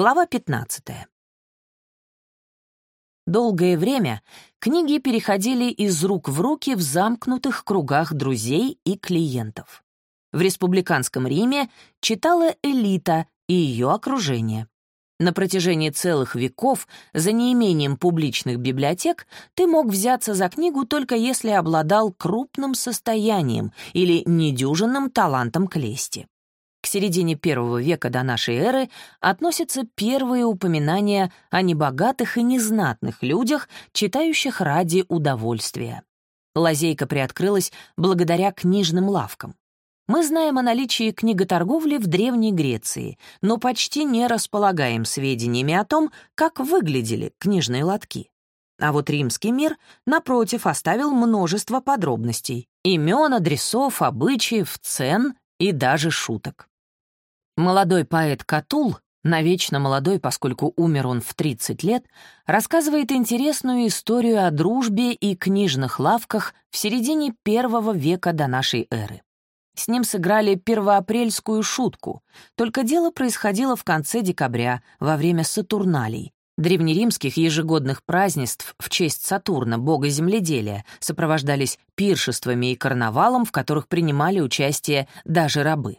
Глава 15. Долгое время книги переходили из рук в руки в замкнутых кругах друзей и клиентов. В республиканском Риме читала элита и ее окружение. На протяжении целых веков, за неимением публичных библиотек, ты мог взяться за книгу только если обладал крупным состоянием или недюжинным талантом к лести. Середине первого века до нашей эры относятся первые упоминания о небогатых и незнатных людях, читающих ради удовольствия. Лазейка приоткрылась благодаря книжным лавкам. Мы знаем о наличии книготорговли в Древней Греции, но почти не располагаем сведениями о том, как выглядели книжные лотки. А вот римский мир, напротив, оставил множество подробностей — имен, адресов, обычаев, цен и даже шуток. Молодой поэт Катул, навечно молодой, поскольку умер он в 30 лет, рассказывает интересную историю о дружбе и книжных лавках в середине первого века до нашей эры. С ним сыграли первоапрельскую шутку, только дело происходило в конце декабря, во время Сатурналей, древнеримских ежегодных празднеств в честь Сатурна, бога земледелия, сопровождались пиршествами и карнавалом, в которых принимали участие даже рабы.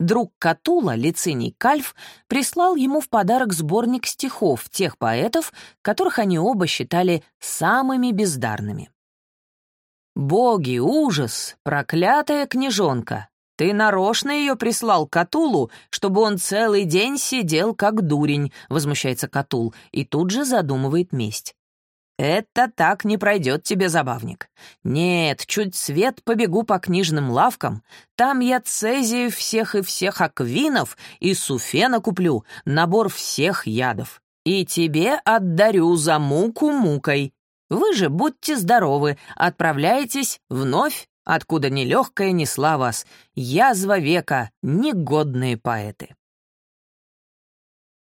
Друг Катула, Лициний Кальф, прислал ему в подарок сборник стихов тех поэтов, которых они оба считали самыми бездарными. «Боги, ужас! Проклятая княжонка! Ты нарочно ее прислал Катулу, чтобы он целый день сидел как дурень», — возмущается Катул, и тут же задумывает месть. «Это так не пройдет тебе, забавник. Нет, чуть свет побегу по книжным лавкам. Там я цезию всех и всех аквинов и суфена куплю, набор всех ядов. И тебе отдарю за муку мукой. Вы же будьте здоровы, отправляйтесь вновь, откуда нелегкая несла вас, язва века, негодные поэты.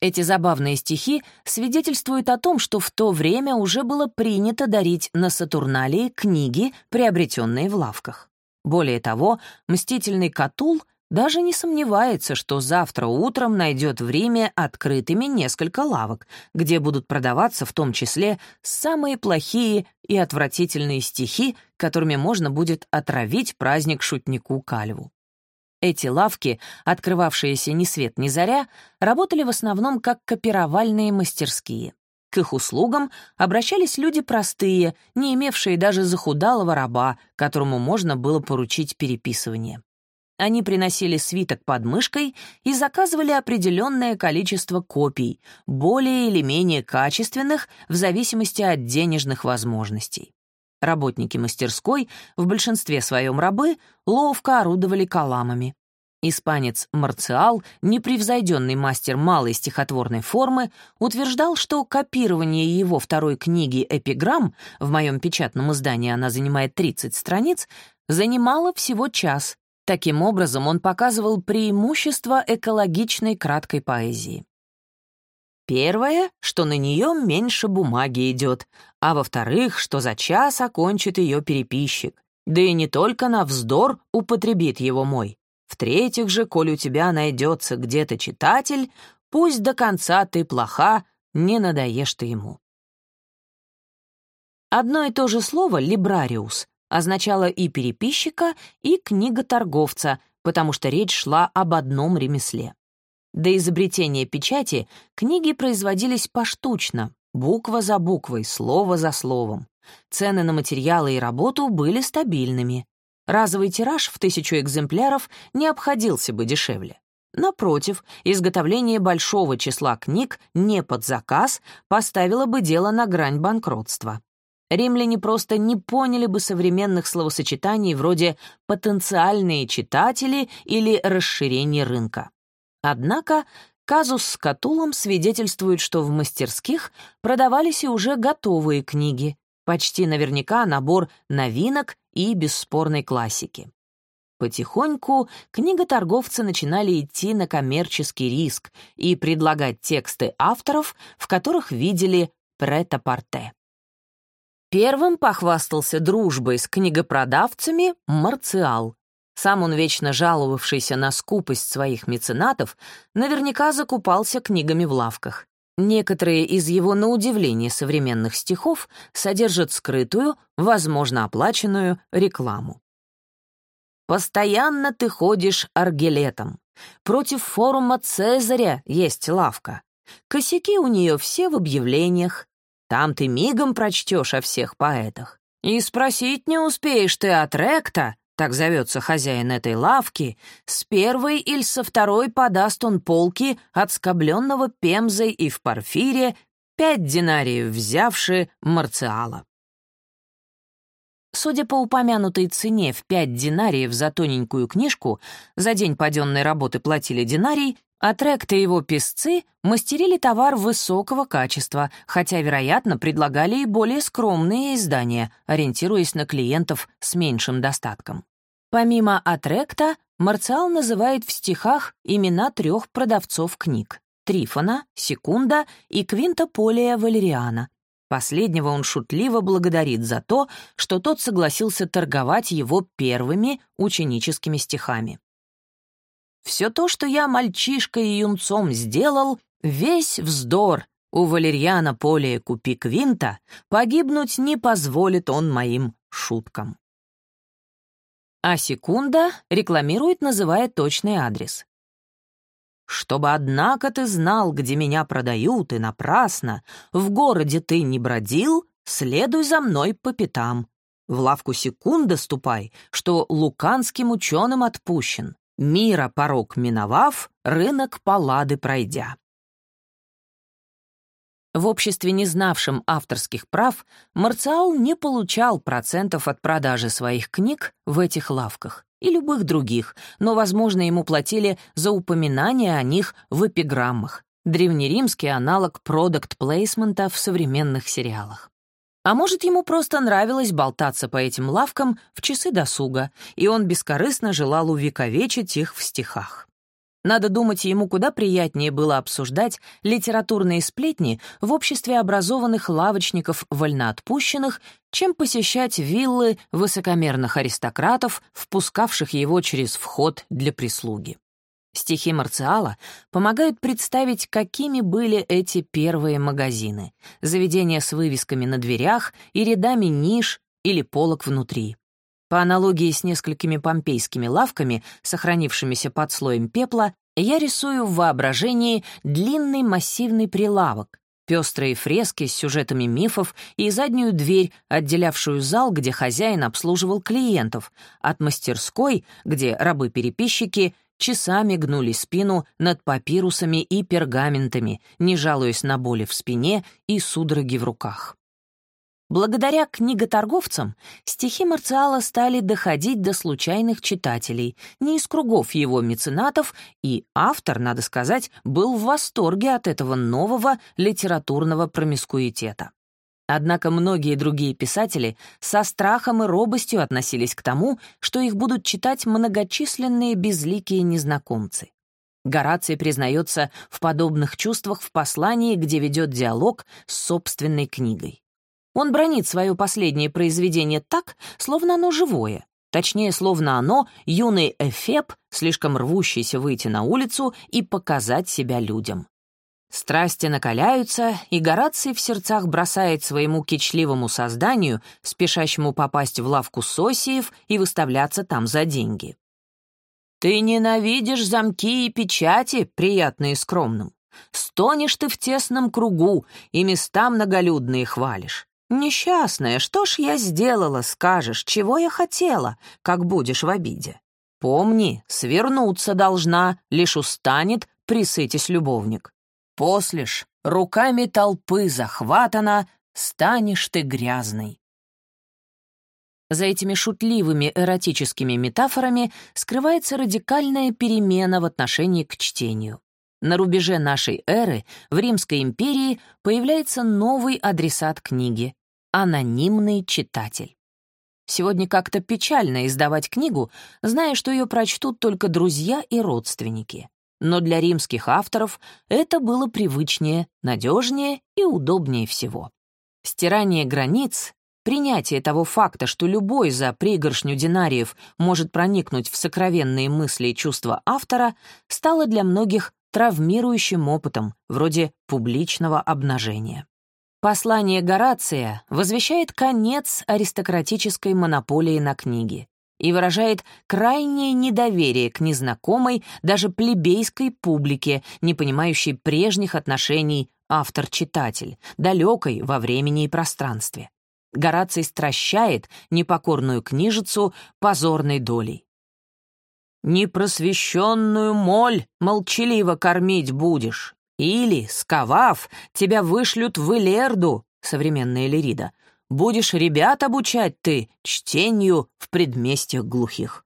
Эти забавные стихи свидетельствуют о том, что в то время уже было принято дарить на Сатурналии книги, приобретенные в лавках. Более того, мстительный Катул даже не сомневается, что завтра утром найдет в Риме открытыми несколько лавок, где будут продаваться в том числе самые плохие и отвратительные стихи, которыми можно будет отравить праздник шутнику Кальву. Эти лавки, открывавшиеся ни свет ни заря, работали в основном как копировальные мастерские. К их услугам обращались люди простые, не имевшие даже захудалого раба, которому можно было поручить переписывание. Они приносили свиток под мышкой и заказывали определенное количество копий, более или менее качественных в зависимости от денежных возможностей. Работники мастерской, в большинстве своем рабы, ловко орудовали каламами. Испанец Марциал, непревзойденный мастер малой стихотворной формы, утверждал, что копирование его второй книги «Эпиграмм» в моем печатном издании она занимает 30 страниц, занимало всего час, Таким образом, он показывал преимущество экологичной краткой поэзии. Первое, что на нее меньше бумаги идет, а во-вторых, что за час окончит ее переписчик. Да и не только на вздор употребит его мой. В-третьих же, коль у тебя найдется где-то читатель, пусть до конца ты плоха, не надоешь ты ему. Одно и то же слово «либрариус» означало и переписчика, и книготорговца, потому что речь шла об одном ремесле. До изобретения печати книги производились поштучно, буква за буквой, слово за словом. Цены на материалы и работу были стабильными. Разовый тираж в тысячу экземпляров не обходился бы дешевле. Напротив, изготовление большого числа книг не под заказ поставило бы дело на грань банкротства римляне просто не поняли бы современных словосочетаний вроде «потенциальные читатели» или «расширение рынка». Однако казус с Катулом свидетельствует, что в мастерских продавались и уже готовые книги, почти наверняка набор новинок и бесспорной классики. Потихоньку книготорговцы начинали идти на коммерческий риск и предлагать тексты авторов, в которых видели прет-а-порте. Первым похвастался дружбой с книгопродавцами Марциал. Сам он, вечно жаловавшийся на скупость своих меценатов, наверняка закупался книгами в лавках. Некоторые из его, на удивление, современных стихов содержат скрытую, возможно, оплаченную рекламу. «Постоянно ты ходишь аргелетом. Против форума Цезаря есть лавка. Косяки у нее все в объявлениях. Там ты мигом прочтешь о всех поэтах. И спросить не успеешь ты от ректа, так зовется хозяин этой лавки, с первой или со второй подаст он полки от скобленного пемзой и в парфире пять динариев взявши Марциала. Судя по упомянутой цене в пять динариев за тоненькую книжку, за день паденной работы платили динарий, а Трект и его песцы мастерили товар высокого качества, хотя, вероятно, предлагали и более скромные издания, ориентируясь на клиентов с меньшим достатком. Помимо Атректа, Марциал называет в стихах имена трех продавцов книг — Трифона, Секунда и Квинта Полия Валериана. Последнего он шутливо благодарит за то, что тот согласился торговать его первыми ученическими стихами. «Все то, что я мальчишкой и юнцом сделал, весь вздор, у Валерьяна Полия Купи Квинта погибнуть не позволит он моим шуткам». А секунда рекламирует, называя точный адрес. «Чтобы, однако, ты знал, где меня продают, и напрасно, в городе ты не бродил, следуй за мной по пятам. В лавку секунда ступай, что луканским ученым отпущен, мира порог миновав, рынок палады пройдя». В обществе, не знавшем авторских прав, Марциал не получал процентов от продажи своих книг в этих лавках и любых других, но, возможно, ему платили за упоминание о них в эпиграммах, древнеримский аналог продукт-плейсмента в современных сериалах. А может, ему просто нравилось болтаться по этим лавкам в часы досуга, и он бескорыстно желал увековечить их в стихах. Надо думать, ему куда приятнее было обсуждать литературные сплетни в обществе образованных лавочников-вольноотпущенных, чем посещать виллы высокомерных аристократов, впускавших его через вход для прислуги. Стихи Марциала помогают представить, какими были эти первые магазины, заведения с вывесками на дверях и рядами ниш или полок внутри. По аналогии с несколькими помпейскими лавками, сохранившимися под слоем пепла, я рисую в воображении длинный массивный прилавок, пестрые фрески с сюжетами мифов и заднюю дверь, отделявшую зал, где хозяин обслуживал клиентов, от мастерской, где рабы-переписчики часами гнули спину над папирусами и пергаментами, не жалуясь на боли в спине и судороги в руках. Благодаря книготорговцам стихи Марциала стали доходить до случайных читателей, не из кругов его меценатов, и автор, надо сказать, был в восторге от этого нового литературного промискуитета. Однако многие другие писатели со страхом и робостью относились к тому, что их будут читать многочисленные безликие незнакомцы. Гораций признается в подобных чувствах в послании, где ведет диалог с собственной книгой. Он бронит свое последнее произведение так, словно оно живое. Точнее, словно оно — юный эфеб, слишком рвущийся выйти на улицу и показать себя людям. Страсти накаляются, и Гораций в сердцах бросает своему кичливому созданию, спешащему попасть в лавку Сосиев и выставляться там за деньги. «Ты ненавидишь замки и печати, приятные скромным. Стонешь ты в тесном кругу и места многолюдные хвалишь. «Несчастная, что ж я сделала, скажешь, чего я хотела, как будешь в обиде? Помни, свернуться должна, лишь устанет, присытись любовник. После ж, руками толпы захватана, станешь ты грязной». За этими шутливыми эротическими метафорами скрывается радикальная перемена в отношении к чтению. На рубеже нашей эры в Римской империи появляется новый адресат книги Анонимный читатель. Сегодня как-то печально издавать книгу, зная, что ее прочтут только друзья и родственники. Но для римских авторов это было привычнее, надежнее и удобнее всего. Стирание границ Принятие того факта, что любой за пригоршню динариев может проникнуть в сокровенные мысли и чувства автора, стало для многих травмирующим опытом, вроде публичного обнажения. Послание Горация возвещает конец аристократической монополии на книги и выражает крайнее недоверие к незнакомой, даже плебейской публике, не понимающей прежних отношений автор-читатель, далекой во времени и пространстве. Гораций стращает непокорную книжицу позорной долей. «Непросвещенную моль молчаливо кормить будешь, или, сковав, тебя вышлют в Элерду, современная Лирида. Будешь ребят обучать ты чтению в предместьях глухих.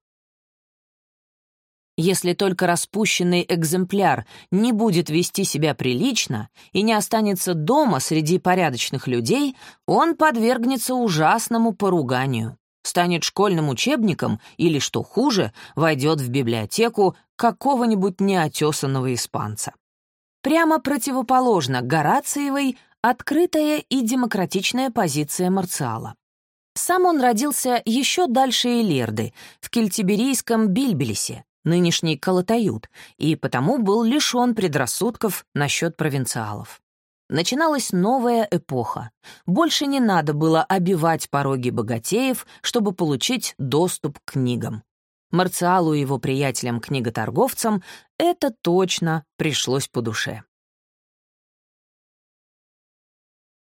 Если только распущенный экземпляр не будет вести себя прилично и не останется дома среди порядочных людей, он подвергнется ужасному поруганию, станет школьным учебником или, что хуже, войдет в библиотеку какого-нибудь неотесанного испанца. Прямо противоположно Горациевой открытая и демократичная позиция Марциала. Сам он родился еще дальше Элерды, в кельтиберийском Бильбелисе, нынешний Калатают, и потому был лишен предрассудков насчет провинциалов. Начиналась новая эпоха. Больше не надо было обивать пороги богатеев, чтобы получить доступ к книгам. Марциалу и его приятелям-книготорговцам это точно пришлось по душе.